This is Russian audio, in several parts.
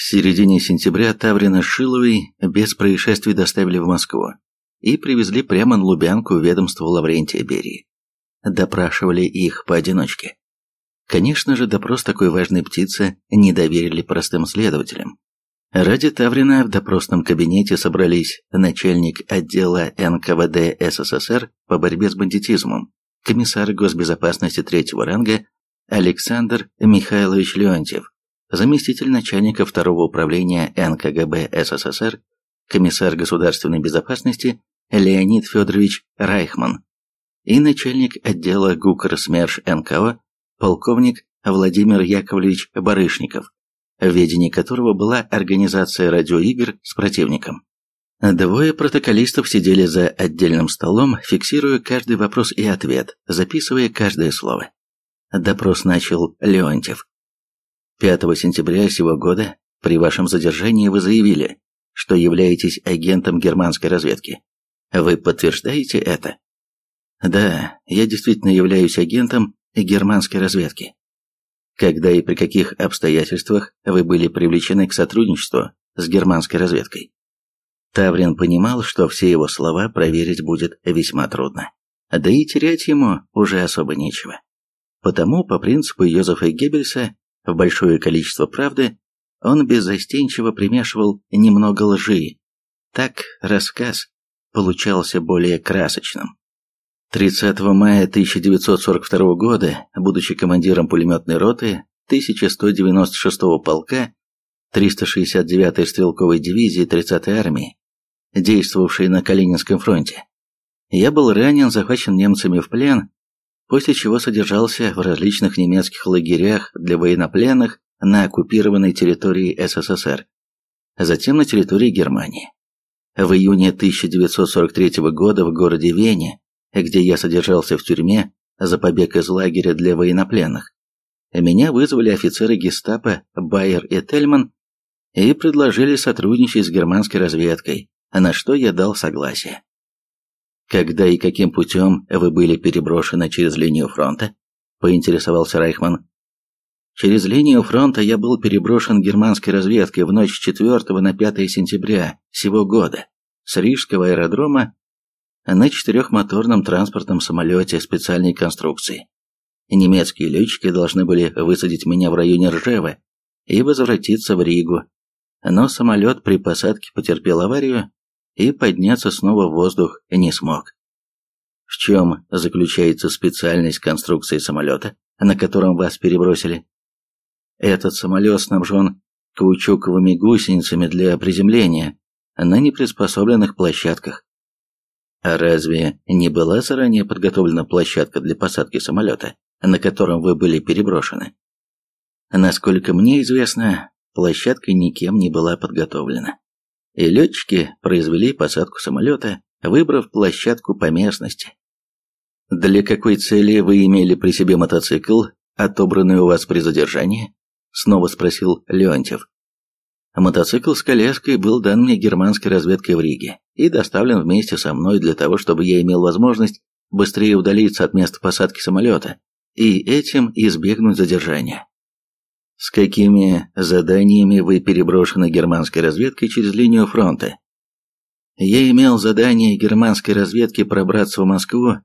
В середине сентября Таврина Шиловой без происшествий доставили в Москву и привезли прямо на Лубянку ведомство Лаврентия Берии. Допрашивали их поодиночке. Конечно же, допрос такой важной птицы не доверили простым следователям. Ради Таврина в допросном кабинете собрались начальник отдела НКВД СССР по борьбе с бандитизмом, комиссар госбезопасности третьего ранга Александр Михайлович Леонтьев, заместитель начальника второго управления НКГБ СССР, комиссар государственной безопасности Леонид Федорович Райхман и начальник отдела ГУКР СМЕРШ НКО полковник Владимир Яковлевич Барышников в ведении которого была организация радиоигр с противником. Двое протоколистов сидели за отдельным столом, фиксируя каждый вопрос и ответ, записывая каждое слово. Допрос начал Леонтьев. 5 сентября сего года при вашем задержании вы заявили, что являетесь агентом германской разведки. Вы подтверждаете это? Да, я действительно являюсь агентом германской разведки. Когда и при каких обстоятельствах вы были привлечены к сотрудничеству с германской разведкой? Таврин понимал, что все его слова проверить будет весьма трудно. Да и терять ему уже особо нечего. Потому, по принципу Йозефа Геббельса, в большое количество правды он беззастенчиво примешивал немного лжи. Так рассказ получался более красочным. 30 мая 1942 года, будучи командиром пулеметной роты 1196-го полка 369-й стрелковой дивизии 30-й армии, действовавшей на Калининском фронте, я был ранен, захвачен немцами в плен, после чего содержался в различных немецких лагерях для военнопленных на оккупированной территории СССР, затем на территории Германии. В июне 1943 года в городе Вене где я содержался в тюрьме за побег из лагеря для военнопленных. Меня вызвали офицеры гестапо Байер и Тельман и предложили сотрудничать с германской разведкой, на что я дал согласие. «Когда и каким путем вы были переброшены через линию фронта?» – поинтересовался Райхман. «Через линию фронта я был переброшен германской разведкой в ночь с 4 на 5 сентября сего года с Рижского аэродрома на четырехмоторном транспортном самолете специальной конструкции. Немецкие летчики должны были высадить меня в районе Ржева и возвратиться в Ригу, но самолет при посадке потерпел аварию и подняться снова в воздух не смог. В чем заключается специальность конструкции самолета, на котором вас перебросили? Этот самолет снабжен каучуковыми гусеницами для приземления на неприспособленных площадках. А разве не была заранее подготовлена площадка для посадки самолета, на котором вы были переброшены? Насколько мне известно, площадка никем не была подготовлена. И летчики произвели посадку самолета, выбрав площадку по местности. Для какой цели вы имели при себе мотоцикл, отобранный у вас при задержании? Снова спросил Леонтьев. Мотоцикл с коляской был дан мне германской разведкой в Риге и доставлен вместе со мной для того, чтобы я имел возможность быстрее удалиться от места посадки самолета и этим избегнуть задержания. С какими заданиями вы переброшены германской разведкой через линию фронта? Я имел задание германской разведки пробраться в Москву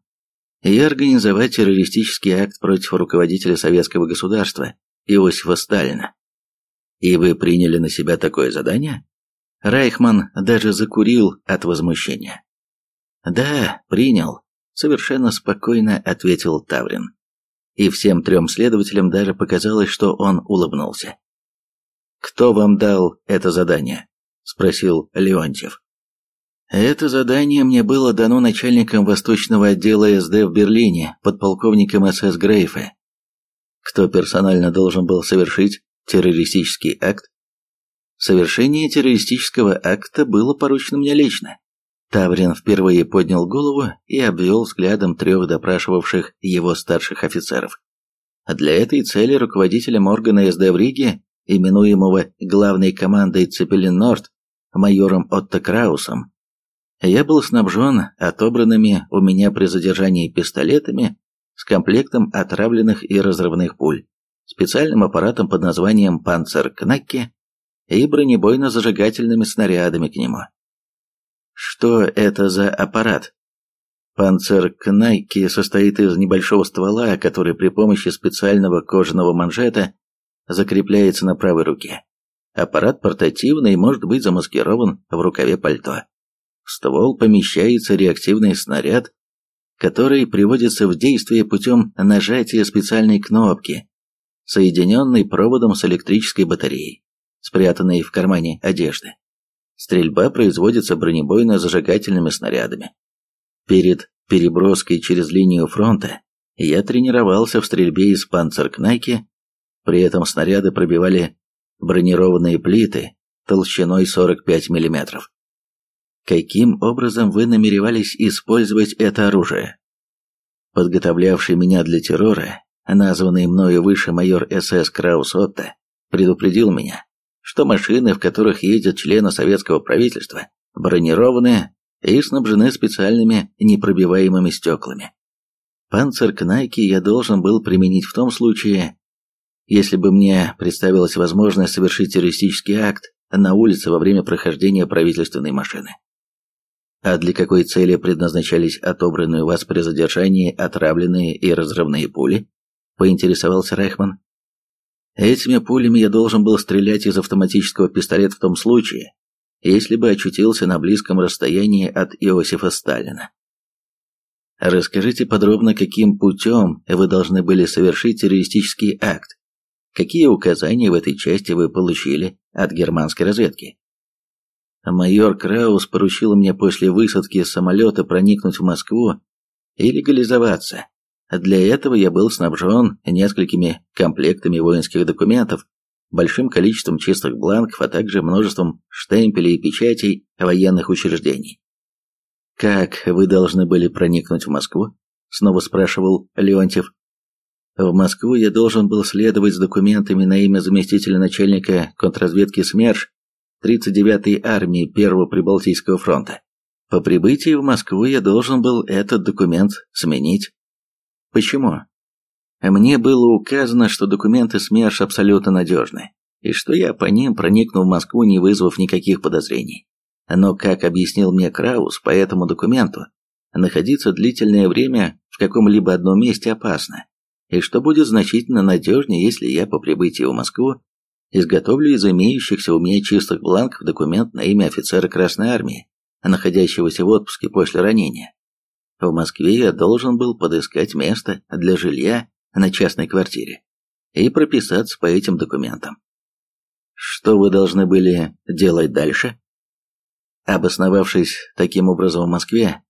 и организовать террористический акт против руководителя советского государства Иосифа Сталина. И вы приняли на себя такое задание? Райхман даже закурил от возмущения. Да, принял, совершенно спокойно ответил Таврин. И всем трем следователям даже показалось, что он улыбнулся. «Кто вам дал это задание?» – спросил Леонтьев. «Это задание мне было дано начальником восточного отдела СД в Берлине, подполковником СС Грейфе. Кто персонально должен был совершить террористический акт? Совершение террористического акта было поручено мне лично. Таврин впервые поднял голову и обвел взглядом трех допрашивавших его старших офицеров. Для этой цели руководителем органа СД в Риге, именуемого главной командой Цепелин-Норд, майором Отто Краусом, я был снабжен отобранными у меня при задержании пистолетами с комплектом отравленных и разрывных пуль специальным аппаратом под названием «Панцеркнакке», и бронебойно-зажигательными снарядами к нему. Что это за аппарат? Панцеркнайки состоит из небольшого ствола, который при помощи специального кожаного манжета закрепляется на правой руке. Аппарат портативный и может быть замаскирован в рукаве пальто. В ствол помещается реактивный снаряд, который приводится в действие путем нажатия специальной кнопки, соединенной проводом с электрической батареей, спрятанной в кармане одежды. Стрельба производится бронебойно-зажигательными снарядами. Перед переброской через линию фронта я тренировался в стрельбе из панцеркнайки, при этом снаряды пробивали бронированные плиты толщиной 45 мм. Каким образом вы намеревались использовать это оружие? Подготовлявший меня для террора, названный мною выше майор СС Краус Отто, предупредил меня, что машины, в которых ездят члены советского правительства, бронированы и снабжены специальными непробиваемыми стеклами. Панцеркнайки я должен был применить в том случае, если бы мне представилась возможность совершить террористический акт на улице во время прохождения правительственной машины. А для какой цели предназначались отобранные у вас при задержании отравленные и разрывные пули? Поинтересовался Райхман. Этими пулями я должен был стрелять из автоматического пистолета в том случае, если бы очутился на близком расстоянии от Иосифа Сталина. Расскажите подробно, каким путем вы должны были совершить террористический акт. Какие указания в этой части вы получили от германской разведки? Майор Краус поручил мне после высадки самолета проникнуть в Москву и легализоваться. Для этого я был снабжен несколькими комплектами воинских документов, большим количеством чистых бланков, а также множеством штемпелей и печатей военных учреждений. «Как вы должны были проникнуть в Москву?» — снова спрашивал Леонтьев. «В Москву я должен был следовать с документами на имя заместителя начальника контрразведки СМЕРШ 39-й армии Первого Прибалтийского фронта. По прибытии в Москву я должен был этот документ сменить. Почему? Мне было указано, что документы СМЕРШ абсолютно надежны, и что я по ним проникну в Москву, не вызвав никаких подозрений. Но, как объяснил мне Краус, по этому документу находиться длительное время в каком-либо одном месте опасно, и что будет значительно надежнее, если я по прибытии в Москву изготовлю из имеющихся у меня чистых бланков документ на имя офицера Красной Армии, находящегося в отпуске после ранения. В Москве я должен был подыскать место для жилья на частной квартире и прописаться по этим документам. Что вы должны были делать дальше? Обосновавшись таким образом в Москве,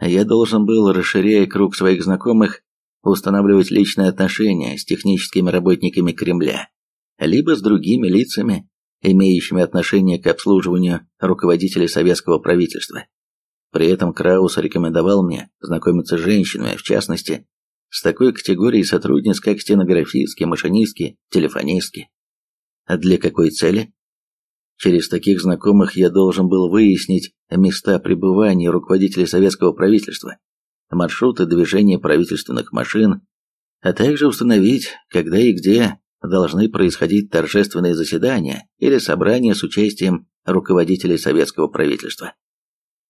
я должен был, расширяя круг своих знакомых, устанавливать личные отношения с техническими работниками Кремля, либо с другими лицами, имеющими отношение к обслуживанию руководителей советского правительства. При этом Краус рекомендовал мне знакомиться с женщинами, в частности, с такой категорией сотрудниц, как стенографистки, машинистки, телефонистки. А для какой цели? Через таких знакомых я должен был выяснить места пребывания руководителей советского правительства, маршруты движения правительственных машин, а также установить, когда и где должны происходить торжественные заседания или собрания с участием руководителей советского правительства.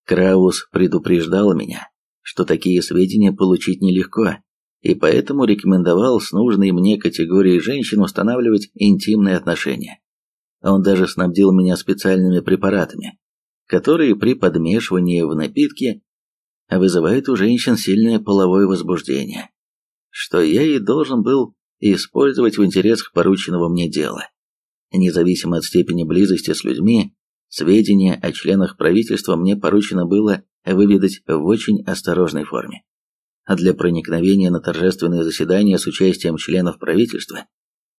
Краус предупреждал меня, что такие сведения получить нелегко, и поэтому рекомендовал с нужной мне категорией женщин устанавливать интимные отношения. Он даже снабдил меня специальными препаратами, которые при подмешивании в напитки вызывают у женщин сильное половое возбуждение, что я и должен был использовать в интересах порученного мне дела. Независимо от степени близости с людьми, сведения о членах правительства мне поручено было выведать в очень осторожной форме а для проникновения на торжественные заседания с участием членов правительства,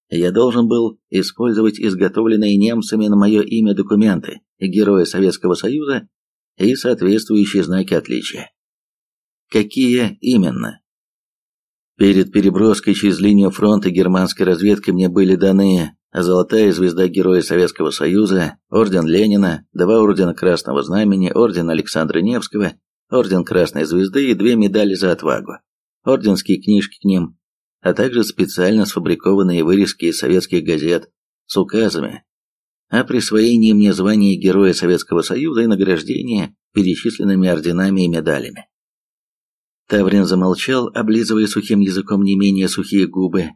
я должен был использовать изготовленные немцами на мое имя документы Героя Советского Союза и соответствующие знаки отличия. Какие именно? Перед переброской через линию фронта германской разведки мне были даны Золотая звезда Героя Советского Союза, Орден Ленина, два ордена Красного Знамени, Орден Александра Невского орден Красной Звезды и две медали за отвагу, орденские книжки к ним, а также специально сфабрикованные вырезки из советских газет с указами о присвоении мне звания Героя Советского Союза и награждения перечисленными орденами и медалями. Таврин замолчал, облизывая сухим языком не менее сухие губы.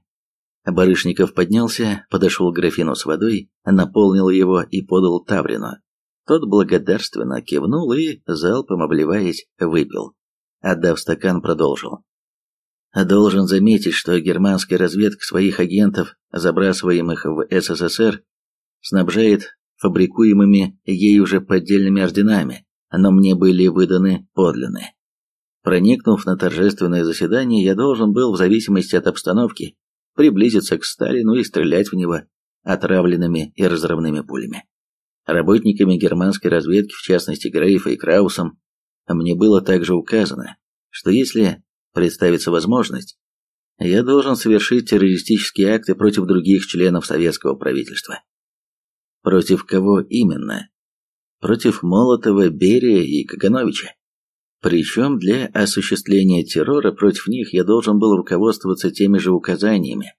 Барышников поднялся, подошел к графину с водой, наполнил его и подал Таврину. Тот благодарственно кивнул и, залпом обливаясь, выпил. Отдав стакан, продолжил. Должен заметить, что германская разведка своих агентов, забрасываемых в СССР, снабжает фабрикуемыми ей уже поддельными орденами, но мне были выданы подлинные. Проникнув на торжественное заседание, я должен был, в зависимости от обстановки, приблизиться к Сталину и стрелять в него отравленными и разрывными пулями. Работниками германской разведки, в частности Грейфа и Краусом, мне было также указано, что если представится возможность, я должен совершить террористические акты против других членов советского правительства. Против кого именно? Против Молотова, Берия и Кагановича. Причем для осуществления террора против них я должен был руководствоваться теми же указаниями,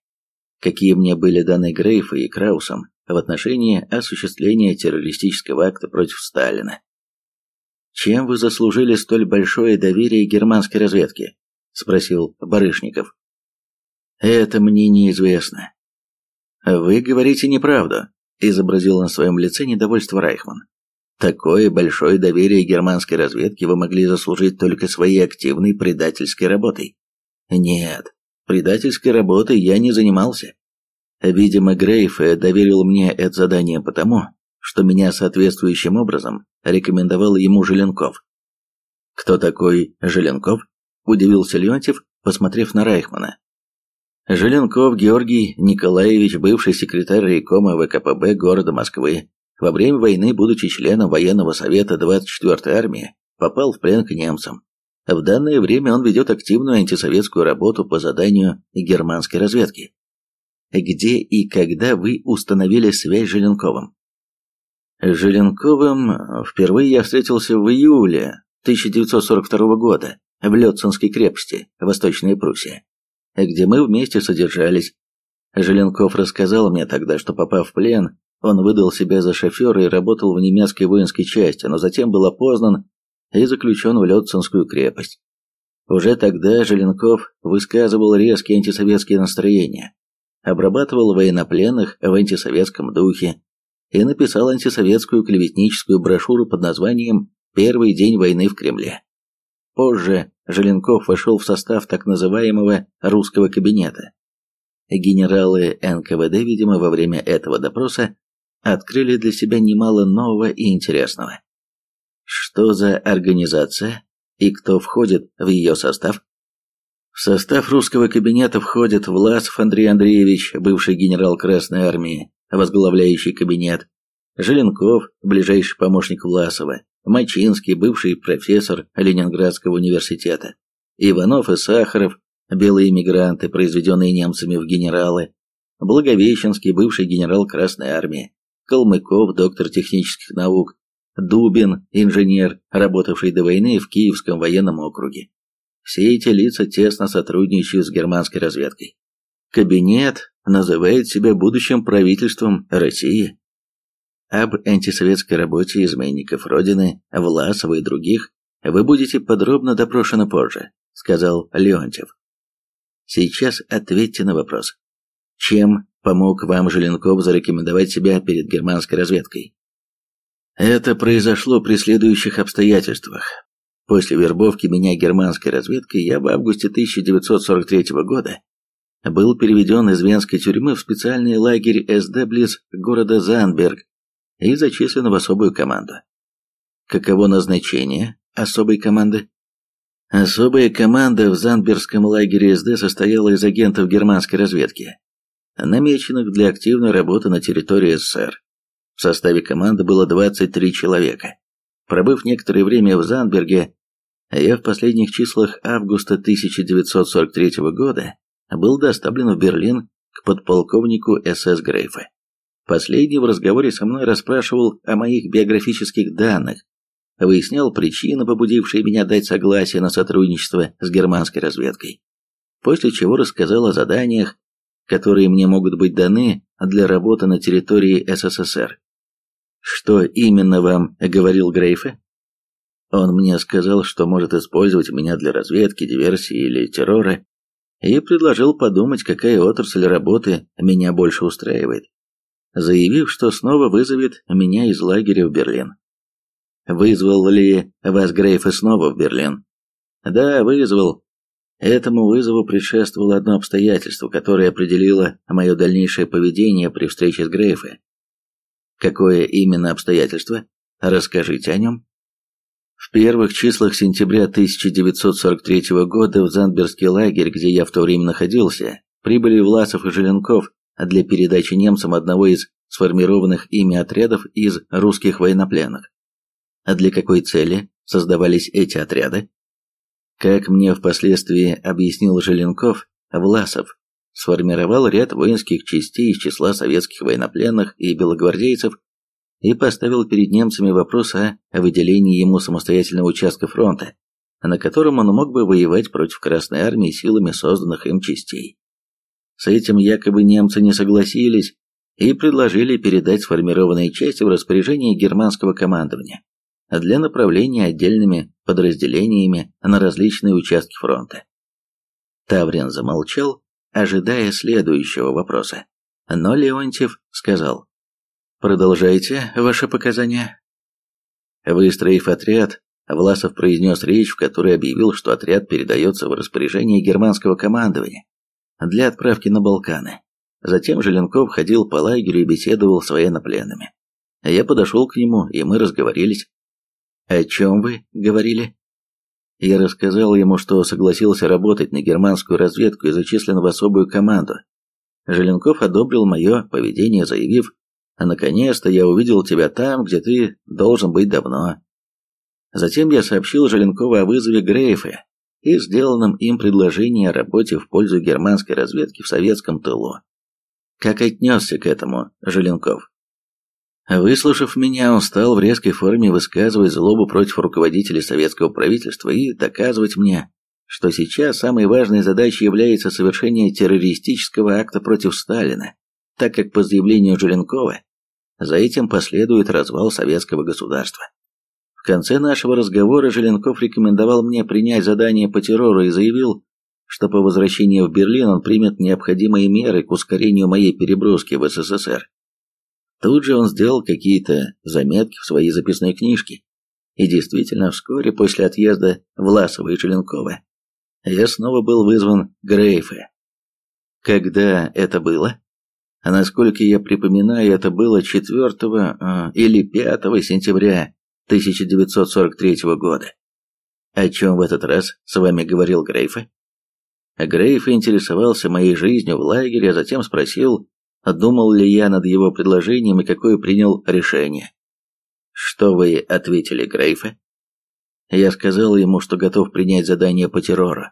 какие мне были даны Грейфой и Краусом в отношении осуществления террористического акта против Сталина. «Чем вы заслужили столь большое доверие германской разведки?» – спросил Барышников. «Это мне неизвестно». «Вы говорите неправду», – изобразил на своем лице недовольство Райхман. Такое большое доверие германской разведки вы могли заслужить только своей активной предательской работой. Нет, предательской работой я не занимался. Видимо, Грейф доверил мне это задание потому, что меня соответствующим образом рекомендовал ему Желенков. «Кто такой Желенков?» – удивился Леонтьев, посмотрев на Райхмана. Желенков Георгий Николаевич, бывший секретарь райкома ВКПБ города Москвы, во время войны, будучи членом военного совета 24-й армии, попал в плен к немцам. В данное время он ведет активную антисоветскую работу по заданию германской разведки. Где и когда вы установили связь с Желенковым? С Желенковым впервые я встретился в июле 1942 года в Лёцинской крепости, Восточная Пруссия, где мы вместе содержались. Желенков рассказал мне тогда, что попав в плен, он выдал себя за шофера и работал в немецкой воинской части, но затем был опознан и заключен в Лёцинскую крепость. Уже тогда Желенков высказывал резкие антисоветские настроения, обрабатывал военнопленных в антисоветском духе и написал антисоветскую клеветническую брошюру под названием «Первый день войны в Кремле». Позже Желенков вошел в состав так называемого «русского кабинета». Генералы НКВД, видимо, во время этого допроса открыли для себя немало нового и интересного. Что за организация и кто входит в ее состав? В состав русского кабинета входят Власов Андрей Андреевич, бывший генерал Красной Армии, возглавляющий кабинет, Желенков, ближайший помощник Власова, Мачинский, бывший профессор Ленинградского университета, Иванов и Сахаров, белые эмигранты, произведенные немцами в генералы, Благовещенский, бывший генерал Красной Армии, Калмыков, доктор технических наук, Дубин, инженер, работавший до войны в Киевском военном округе. Все эти лица тесно сотрудничают с германской разведкой. Кабинет называет себя будущим правительством России. Об антисоветской работе изменников Родины, Власова и других вы будете подробно допрошены позже, сказал Леонтьев. Сейчас ответьте на вопрос. Чем помог вам Желенков зарекомендовать себя перед германской разведкой. Это произошло при следующих обстоятельствах. После вербовки меня германской разведкой я в августе 1943 года был переведен из Венской тюрьмы в специальный лагерь СД близ города Занберг и зачислен в особую команду. Каково назначение особой команды? Особая команда в Занбергском лагере СД состояла из агентов германской разведки, намеченных для активной работы на территории СССР. В составе команды было 23 человека. Пробыв некоторое время в Занберге, я в последних числах августа 1943 года был доставлен в Берлин к подполковнику СС Грейфа. Последний в разговоре со мной расспрашивал о моих биографических данных, выяснял причины, побудившие меня дать согласие на сотрудничество с германской разведкой, после чего рассказал о заданиях, которые мне могут быть даны для работы на территории СССР. Что именно вам говорил Грейфе? Он мне сказал, что может использовать меня для разведки, диверсии или террора, и предложил подумать, какая отрасль работы меня больше устраивает, заявив, что снова вызовет меня из лагеря в Берлин. Вызвал ли вас Грейфа снова в Берлин? Да, вызвал. Этому вызову предшествовало одно обстоятельство, которое определило мое дальнейшее поведение при встрече с Грейфе. Какое именно обстоятельство? Расскажите о нем. В первых числах сентября 1943 года в Зандбергский лагерь, где я в то время находился, прибыли Власов и Желенков для передачи немцам одного из сформированных ими отрядов из русских военнопленных. А для какой цели создавались эти отряды? Как мне впоследствии объяснил Желенков, Власов сформировал ряд воинских частей из числа советских военнопленных и белогвардейцев и поставил перед немцами вопрос о выделении ему самостоятельного участка фронта, на котором он мог бы воевать против Красной Армии силами созданных им частей. С этим якобы немцы не согласились и предложили передать сформированные части в распоряжение германского командования для направления отдельными подразделениями на различные участки фронта. Таврин замолчал, ожидая следующего вопроса. Но Леонтьев сказал, «Продолжайте ваши показания». Выстроив отряд, Власов произнес речь, в которой объявил, что отряд передается в распоряжение германского командования для отправки на Балканы. Затем Желенков ходил по лагерю и беседовал с военнопленными. Я подошел к нему, и мы разговорились. «О чем вы говорили?» Я рассказал ему, что согласился работать на германскую разведку и зачислен в особую команду. Желенков одобрил мое поведение, заявив, «А наконец-то я увидел тебя там, где ты должен быть давно». Затем я сообщил Желенкову о вызове Грейфа и сделанном им предложении о работе в пользу германской разведки в советском тылу. Как отнесся к этому Желенков? Выслушав меня, он стал в резкой форме высказывать злобу против руководителей советского правительства и доказывать мне, что сейчас самой важной задачей является совершение террористического акта против Сталина, так как по заявлению Желенкова за этим последует развал советского государства. В конце нашего разговора Желенков рекомендовал мне принять задание по террору и заявил, что по возвращении в Берлин он примет необходимые меры к ускорению моей переброски в СССР. Тут же он сделал какие-то заметки в своей записной книжке. И действительно, вскоре после отъезда Власова и Желенкова я снова был вызван Грейфе. Когда это было? А насколько я припоминаю, это было 4 э, или 5 сентября 1943 года. О чем в этот раз с вами говорил Грейфе? Грейф интересовался моей жизнью в лагере, а затем спросил, думал ли я над его предложением и какое принял решение. Что вы ответили Грейфе? Я сказал ему, что готов принять задание по террору.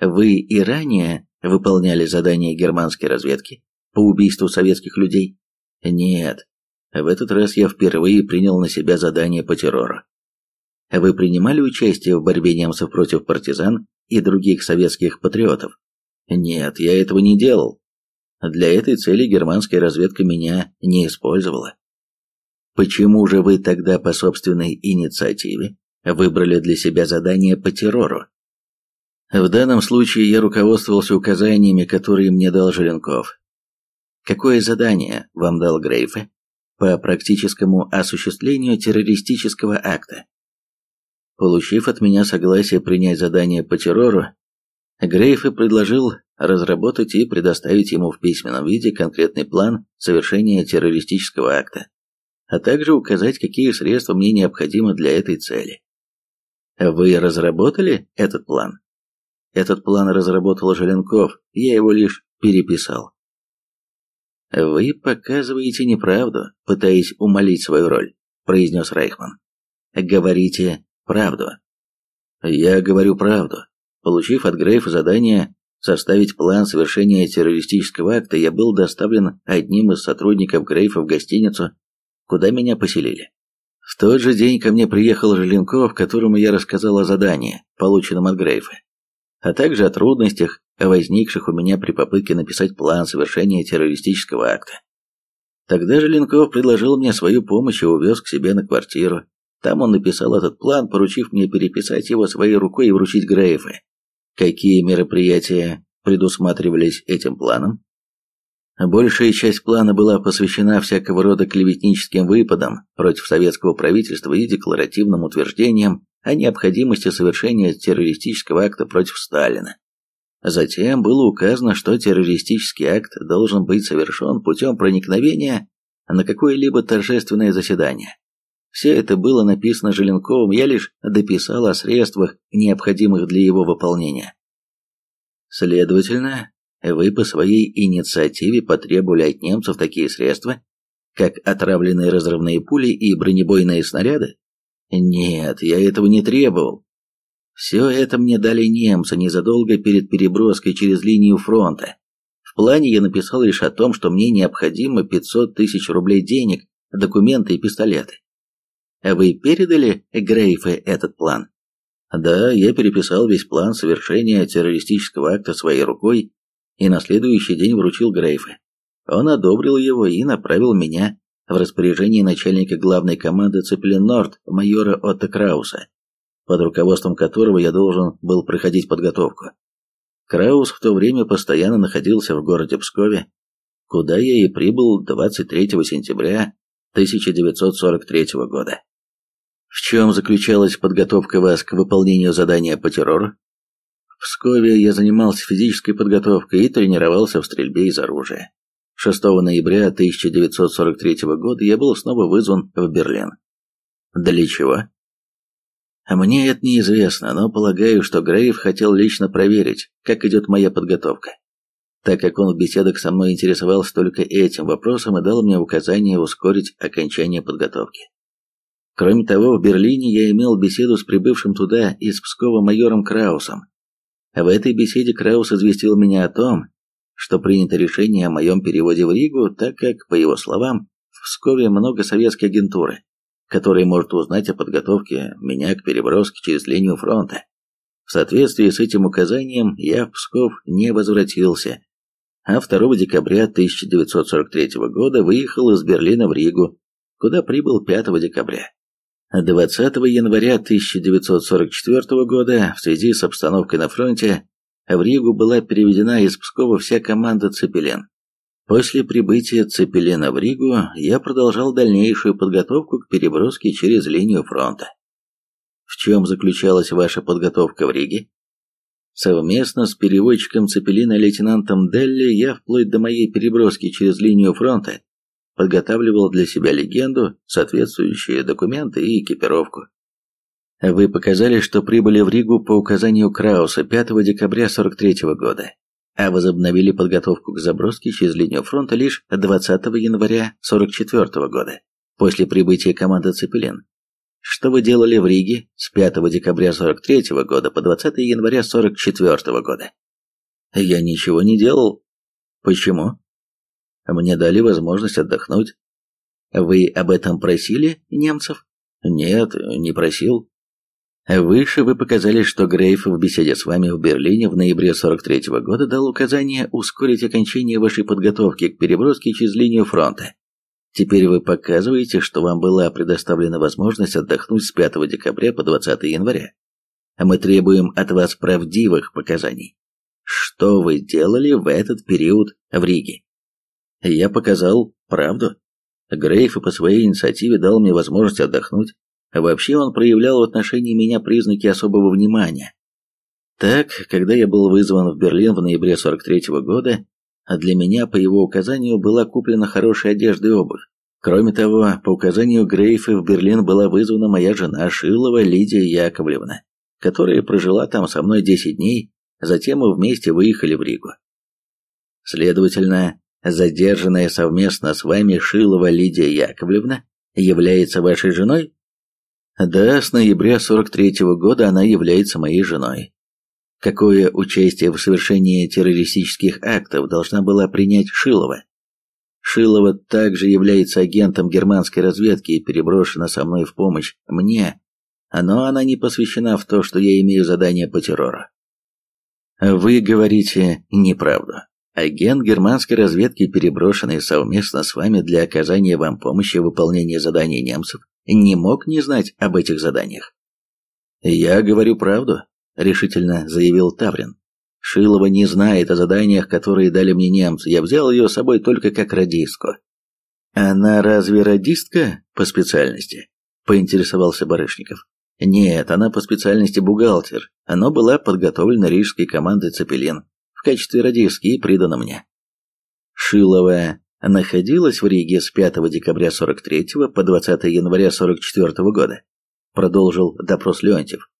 Вы и ранее выполняли задания германской разведки по убийству советских людей? Нет. В этот раз я впервые принял на себя задание по террору. Вы принимали участие в борьбе немцев против партизан и других советских патриотов? Нет, я этого не делал. Для этой цели германская разведка меня не использовала. Почему же вы тогда по собственной инициативе выбрали для себя задание по террору? В данном случае я руководствовался указаниями, которые мне дал Желенков. Какое задание вам дал Грейфе по практическому осуществлению террористического акта? Получив от меня согласие принять задание по террору, Грейфе предложил разработать и предоставить ему в письменном виде конкретный план совершения террористического акта, а также указать, какие средства мне необходимы для этой цели. Вы разработали этот план? Этот план разработал Желенков, я его лишь переписал. «Вы показываете неправду, пытаясь умолить свою роль», – произнес Рейхман. «Говорите правду». «Я говорю правду. Получив от Грейфа задание составить план совершения террористического акта, я был доставлен одним из сотрудников Грейфа в гостиницу, куда меня поселили. В тот же день ко мне приехал Желенков, которому я рассказал о задании, полученном от Грейфа, а также о трудностях, возникших у меня при попытке написать план совершения террористического акта. Тогда же Ленков предложил мне свою помощь и увез к себе на квартиру. Там он написал этот план, поручив мне переписать его своей рукой и вручить Грейфе. Какие мероприятия предусматривались этим планом? Большая часть плана была посвящена всякого рода клеветническим выпадам против советского правительства и декларативным утверждениям о необходимости совершения террористического акта против Сталина. Затем было указано, что террористический акт должен быть совершен путем проникновения на какое-либо торжественное заседание. Все это было написано Желенковым, я лишь дописал о средствах, необходимых для его выполнения. Следовательно, вы по своей инициативе потребовали от немцев такие средства, как отравленные разрывные пули и бронебойные снаряды? Нет, я этого не требовал. Все это мне дали немцы незадолго перед переброской через линию фронта. В плане я написал лишь о том, что мне необходимо 500 тысяч рублей денег, документы и пистолеты. Вы передали Грейфе этот план? Да, я переписал весь план совершения террористического акта своей рукой и на следующий день вручил Грейфе. Он одобрил его и направил меня в распоряжение начальника главной команды Цеплин Норд, майора Отто Крауса, под руководством которого я должен был проходить подготовку. Краус в то время постоянно находился в городе Пскове, куда я и прибыл 23 сентября 1943 года. В чем заключалась подготовка вас к выполнению задания по террору? В Пскове я занимался физической подготовкой и тренировался в стрельбе из оружия. 6 ноября 1943 года я был снова вызван в Берлин. Для чего? Мне это неизвестно, но полагаю, что Грейв хотел лично проверить, как идет моя подготовка. Так как он в беседах со мной интересовался только этим вопросом и дал мне указание ускорить окончание подготовки. Кроме того, в Берлине я имел беседу с прибывшим туда из Пскова майором Краусом. В этой беседе Краус известил меня о том, что принято решение о моем переводе в Ригу, так как, по его словам, в Пскове много советской агентуры, которая может узнать о подготовке меня к переброске через линию фронта. В соответствии с этим указанием я в Псков не возвратился, а 2 декабря 1943 года выехал из Берлина в Ригу, куда прибыл 5 декабря. 20 января 1944 года в связи с обстановкой на фронте в Ригу была переведена из Пскова вся команда «Цепелин». После прибытия «Цепелина» в Ригу я продолжал дальнейшую подготовку к переброске через линию фронта. В чем заключалась ваша подготовка в Риге? Совместно с переводчиком Цепелина лейтенантом Делли я вплоть до моей переброски через линию фронта подготавливал для себя легенду, соответствующие документы и экипировку. Вы показали, что прибыли в Ригу по указанию Крауса 5 декабря 43 года, а возобновили подготовку к заброске через линию фронта лишь 20 января 44 года, после прибытия команды Цепелин. Что вы делали в Риге с 5 декабря 43 года по 20 января 44 года? Я ничего не делал. Почему? Мне дали возможность отдохнуть. Вы об этом просили немцев? Нет, не просил. Выше вы показали, что Грейф в беседе с вами в Берлине в ноябре 43 -го года дал указание ускорить окончание вашей подготовки к переброске через линию фронта. Теперь вы показываете, что вам была предоставлена возможность отдохнуть с 5 декабря по 20 января. Мы требуем от вас правдивых показаний. Что вы делали в этот период в Риге? Я показал правду. Грейф по своей инициативе дал мне возможность отдохнуть. Вообще он проявлял в отношении меня признаки особого внимания. Так, когда я был вызван в Берлин в ноябре 43 -го года, для меня по его указанию была куплена хорошая одежда и обувь. Кроме того, по указанию Грейфа в Берлин была вызвана моя жена Шилова Лидия Яковлевна, которая прожила там со мной 10 дней, затем мы вместе выехали в Ригу. Следовательно, задержанная совместно с вами Шилова Лидия Яковлевна является вашей женой? Да, с ноября 43 -го года она является моей женой. Какое участие в совершении террористических актов должна была принять Шилова? Шилова также является агентом германской разведки и переброшена со мной в помощь мне, но она не посвящена в то, что я имею задание по террору. Вы говорите неправду. Агент германской разведки, переброшенный совместно с вами для оказания вам помощи в выполнении заданий немцев, не мог не знать об этих заданиях. «Я говорю правду», — решительно заявил Таврин. «Шилова не знает о заданиях, которые дали мне немцы. Я взял ее с собой только как радистку». «Она разве радистка по специальности?» — поинтересовался Барышников. «Нет, она по специальности бухгалтер. Она была подготовлена рижской командой «Цепелин» в качестве радистки и придана мне». Шилова находилась в Риге с 5 декабря 43 по 20 января 44 года продолжил допрос Леонтьев.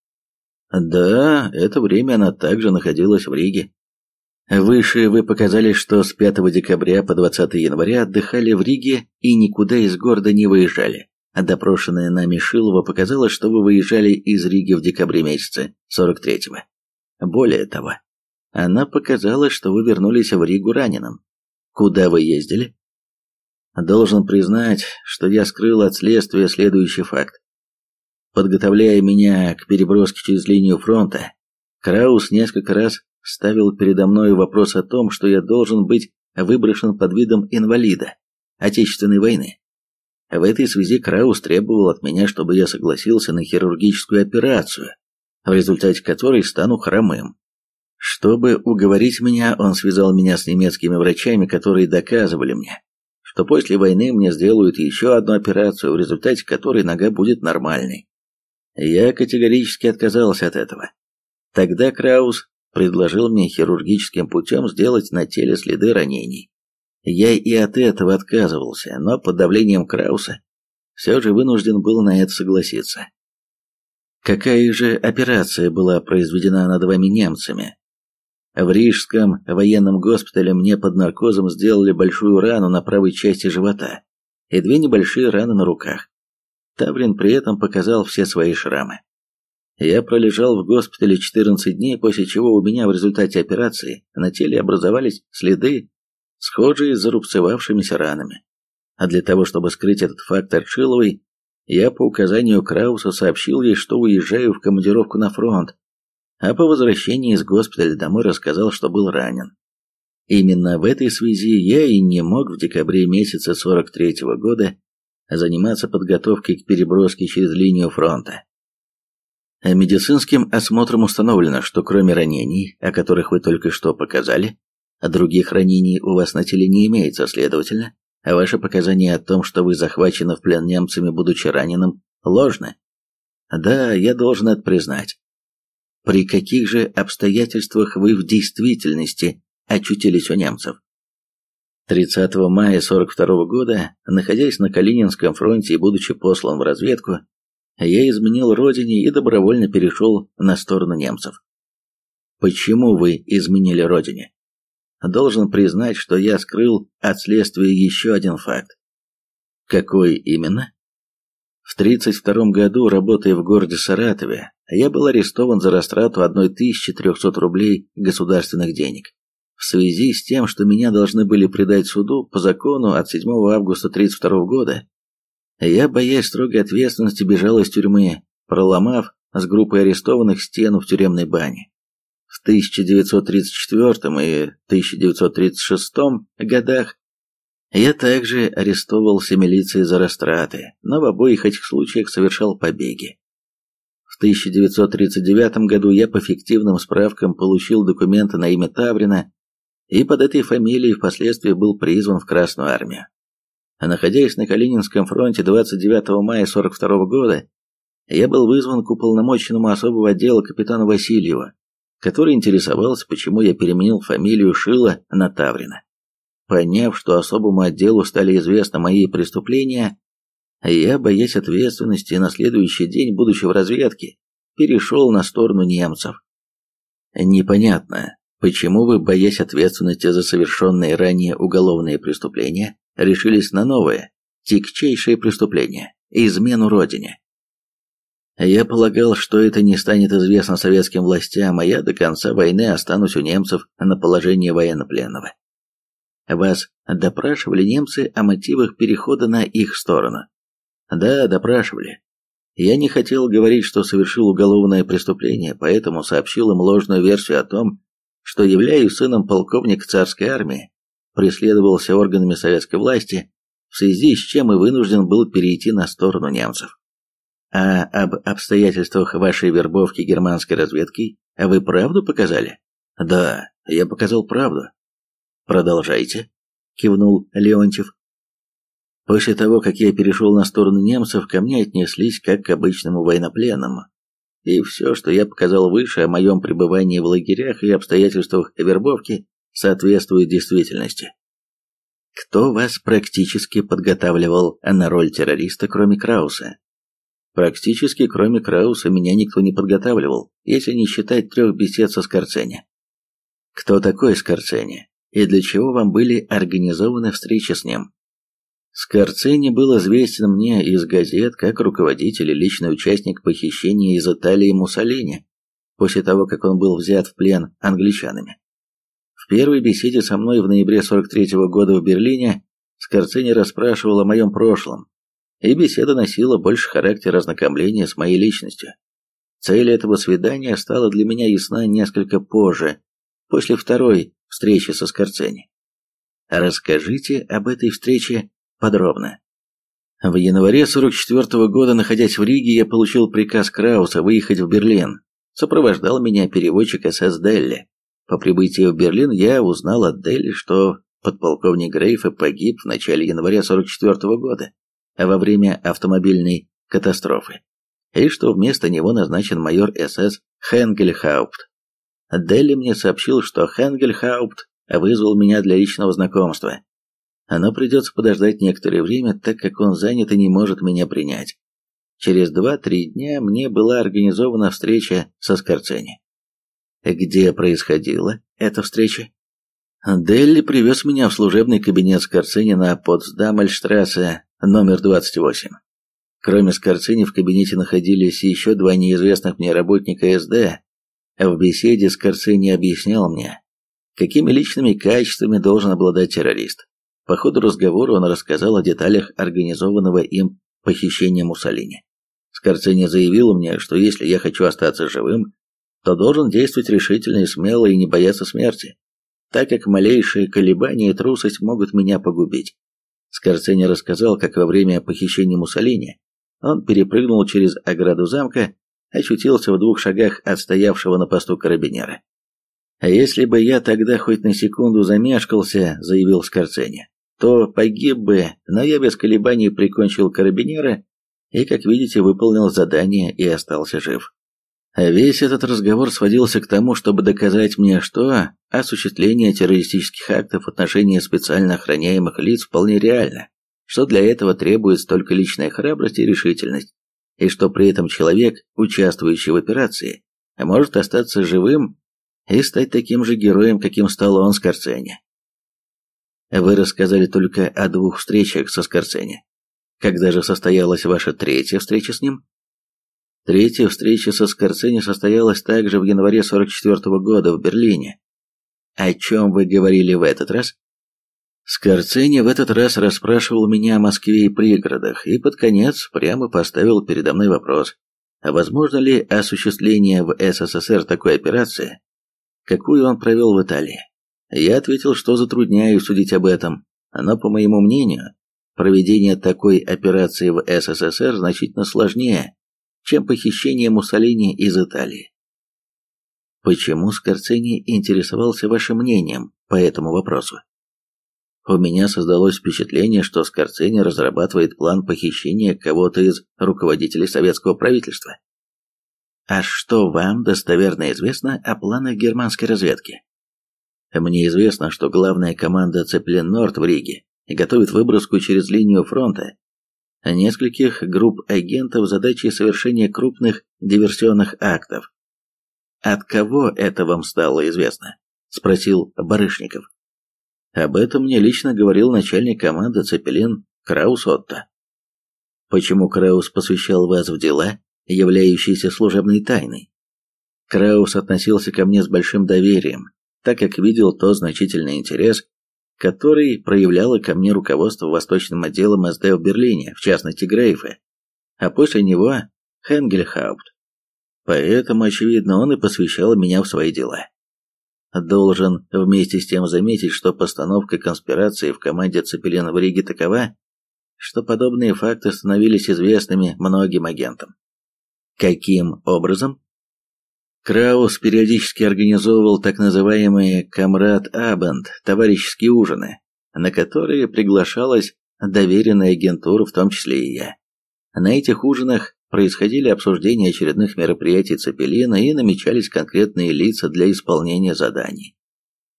Да, это время она также находилась в Риге. Выше вы показали, что с 5 декабря по 20 января отдыхали в Риге и никуда из города не выезжали. Допрошенная нами Шилова показала, что вы выезжали из Риги в декабре месяце 43-го. Более того, она показала, что вы вернулись в Ригу раненым. Куда вы ездили? Должен признать, что я скрыл от следствия следующий факт. Подготовляя меня к переброске через линию фронта, Краус несколько раз ставил передо мной вопрос о том, что я должен быть выброшен под видом инвалида Отечественной войны. В этой связи Краус требовал от меня, чтобы я согласился на хирургическую операцию, в результате которой стану хромым. Чтобы уговорить меня, он связал меня с немецкими врачами, которые доказывали мне, что после войны мне сделают еще одну операцию, в результате которой нога будет нормальной. Я категорически отказался от этого. Тогда Краус предложил мне хирургическим путем сделать на теле следы ранений. Я и от этого отказывался, но под давлением Крауса все же вынужден был на это согласиться. Какая же операция была произведена над вами немцами? В Рижском военном госпитале мне под наркозом сделали большую рану на правой части живота и две небольшие раны на руках. Таврин при этом показал все свои шрамы. Я пролежал в госпитале 14 дней, после чего у меня в результате операции на теле образовались следы, схожие с зарубцевавшимися ранами. А для того, чтобы скрыть этот факт от Шиловой, я по указанию Крауса сообщил ей, что уезжаю в командировку на фронт, а по возвращении из госпиталя домой рассказал, что был ранен. Именно в этой связи я и не мог в декабре месяца 43 -го года заниматься подготовкой к переброске через линию фронта. Медицинским осмотром установлено, что кроме ранений, о которых вы только что показали, других ранений у вас на теле не имеется, следовательно, а ваши показания о том, что вы захвачены в плен немцами, будучи раненым, ложны. Да, я должен это признать. При каких же обстоятельствах вы в действительности очутились у немцев? 30 мая 42 года, находясь на Калининском фронте и будучи послан в разведку, я изменил родине и добровольно перешел на сторону немцев. Почему вы изменили родине? Должен признать, что я скрыл от следствия еще один факт. Какой именно? В 1932 году, работая в городе Саратове, я был арестован за растрату 1300 рублей государственных денег в связи с тем, что меня должны были предать суду по закону от 7 августа 1932 года, я, боясь строгой ответственности, бежал из тюрьмы, проломав с группой арестованных стену в тюремной бане. В 1934 и 1936 годах я также арестовывался милицией за растраты, но в обоих этих случаях совершал побеги. В 1939 году я по фиктивным справкам получил документы на имя Таврина и под этой фамилией впоследствии был призван в Красную армию. А находясь на Калининском фронте 29 мая 42 года, я был вызван к уполномоченному особого отдела капитану Васильеву, который интересовался, почему я переменил фамилию Шила на Таврина. Поняв, что особому отделу стали известны мои преступления, я, боясь ответственности, на следующий день, будучи в разведке, перешел на сторону немцев. Непонятно, Почему вы, боясь ответственности за совершенные ранее уголовные преступления, решились на новое, тягчайшее преступление – измену Родине? Я полагал, что это не станет известно советским властям, а я до конца войны останусь у немцев на положении военнопленного. Вас допрашивали немцы о мотивах перехода на их сторону? Да, допрашивали. Я не хотел говорить, что совершил уголовное преступление, поэтому сообщил им ложную версию о том, что являюсь сыном полковника царской армии, преследовался органами советской власти, в связи с чем и вынужден был перейти на сторону немцев. А об обстоятельствах вашей вербовки германской разведки вы правду показали? Да, я показал правду. Продолжайте, кивнул Леонтьев. После того, как я перешел на сторону немцев, ко мне отнеслись как к обычному военнопленному. И все, что я показал выше о моем пребывании в лагерях и обстоятельствах вербовки, соответствует действительности. Кто вас практически подготавливал на роль террориста, кроме Крауса? Практически, кроме Крауса, меня никто не подготавливал, если не считать трех бесед со Скорцени. Кто такой Скорцени? И для чего вам были организованы встречи с ним? Скорцени был известен мне из газет как руководитель и личный участник похищения из Италии Муссолини, после того, как он был взят в плен англичанами. В первой беседе со мной в ноябре 43 -го года в Берлине Скорцени расспрашивал о моем прошлом, и беседа носила больше характер ознакомления с моей личностью. Цель этого свидания стала для меня ясна несколько позже, после второй встречи со Скорцени. Расскажите об этой встрече подробно. В январе 44 -го года, находясь в Риге, я получил приказ Крауса выехать в Берлин. Сопровождал меня переводчик СС Делли. По прибытии в Берлин я узнал от Дели, что подполковник Грейфа погиб в начале января 44 -го года во время автомобильной катастрофы, и что вместо него назначен майор СС Хенгельхаупт. Дели мне сообщил, что Хенгельхаупт вызвал меня для личного знакомства. Но придется подождать некоторое время, так как он занят и не может меня принять. Через два-три дня мне была организована встреча со Скорцени. Где происходила эта встреча? Делли привез меня в служебный кабинет Скорцени на Потсдамальштрассе номер 28. Кроме Скорцени в кабинете находились еще два неизвестных мне работника СД. В беседе Скорцени объяснял мне, какими личными качествами должен обладать террорист. По ходу разговора он рассказал о деталях организованного им похищения Муссолини. Скорцени заявил мне, что если я хочу остаться живым, то должен действовать решительно и смело и не бояться смерти, так как малейшие колебания и трусость могут меня погубить. Скорцени рассказал, как во время похищения Муссолини он перепрыгнул через ограду замка, очутился в двух шагах от стоявшего на посту карабинера. «А если бы я тогда хоть на секунду замешкался», — заявил Скорцени, — «то погиб бы, но я без колебаний прикончил карабинера и, как видите, выполнил задание и остался жив». Весь этот разговор сводился к тому, чтобы доказать мне, что осуществление террористических актов в отношении специально охраняемых лиц вполне реально, что для этого требуется только личная храбрость и решительность, и что при этом человек, участвующий в операции, может остаться живым и стать таким же героем, каким стал он Скорцени. Вы рассказали только о двух встречах со Скорцени. Когда же состоялась ваша третья встреча с ним? Третья встреча со Скорцени состоялась также в январе 44 -го года в Берлине. О чем вы говорили в этот раз? Скорцени в этот раз расспрашивал меня о Москве и пригородах, и под конец прямо поставил передо мной вопрос, а возможно ли осуществление в СССР такой операции, какую он провел в Италии. Я ответил, что затрудняюсь судить об этом, но, по моему мнению, проведение такой операции в СССР значительно сложнее, чем похищение Муссолини из Италии. Почему Скорцени интересовался вашим мнением по этому вопросу? У меня создалось впечатление, что Скорцени разрабатывает план похищения кого-то из руководителей советского правительства. А что вам достоверно известно о планах германской разведки? Мне известно, что главная команда Цеплен Норд в Риге готовит выброску через линию фронта нескольких групп агентов задачей совершения крупных диверсионных актов. «От кого это вам стало известно?» – спросил Барышников. «Об этом мне лично говорил начальник команды Цепелин Краус Отто». «Почему Краус посвящал вас в дела, являющиеся служебной тайной?» Краус относился ко мне с большим доверием, так как видел то значительный интерес, который проявляло ко мне руководство Восточным отделом СД в Берлине, в частности Грейфа, а после него Хенгельхаупт. Поэтому, очевидно, он и посвящал меня в свои дела. должен вместе с тем заметить, что постановка конспирации в команде Цепелина в Риге такова, что подобные факты становились известными многим агентам. Каким образом? Краус периодически организовывал так называемые «камрад Абенд» товарищеские ужины, на которые приглашалась доверенная агентура, в том числе и я. На этих ужинах происходили обсуждения очередных мероприятий Цепелина и намечались конкретные лица для исполнения заданий.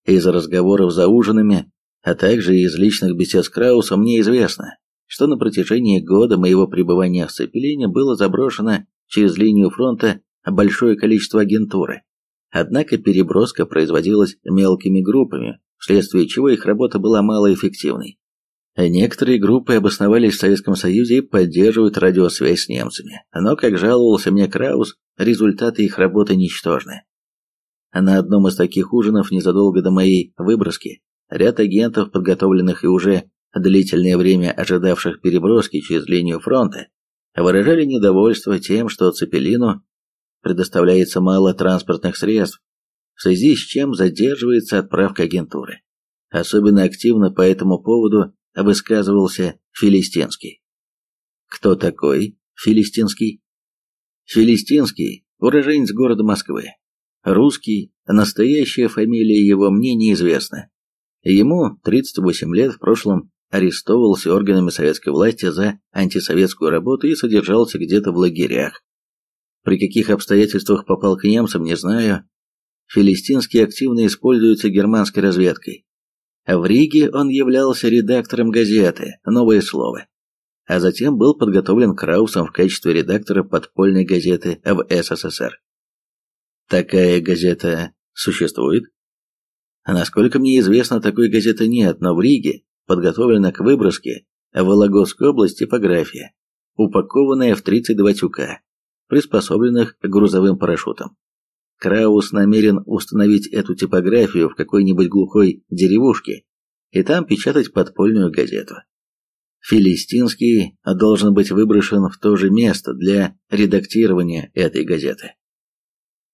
Из разговоров за ужинами, а также из личных бесед с Краусом мне известно, что на протяжении года моего пребывания в Цепелине было заброшено через линию фронта большое количество агентуры. Однако переброска производилась мелкими группами, вследствие чего их работа была малоэффективной. Некоторые группы обосновались в Советском Союзе и поддерживают радиосвязь с немцами, но, как жаловался мне Краус, результаты их работы ничтожны. На одном из таких ужинов незадолго до моей выброски ряд агентов, подготовленных и уже длительное время ожидавших переброски через линию фронта, выражали недовольство тем, что Цепелину предоставляется мало транспортных средств, в связи с чем задерживается отправка агентуры. Особенно активно по этому поводу высказывался Филистинский. Кто такой Филистинский? Филистинский – уроженец города Москвы. Русский, настоящая фамилия его мне неизвестна. Ему 38 лет, в прошлом арестовывался органами советской власти за антисоветскую работу и содержался где-то в лагерях. При каких обстоятельствах попал к немцам, не знаю. Филистинский активно используется германской разведкой. В Риге он являлся редактором газеты «Новое слово», а затем был подготовлен Краусом в качестве редактора подпольной газеты в СССР. Такая газета существует? Насколько мне известно, такой газеты нет, но в Риге подготовлена к выброске в Вологодской области типография, упакованная в 32 тюка, приспособленных к грузовым парашютам. Краус намерен установить эту типографию в какой-нибудь глухой деревушке и там печатать подпольную газету. Филистинский должен быть выброшен в то же место для редактирования этой газеты.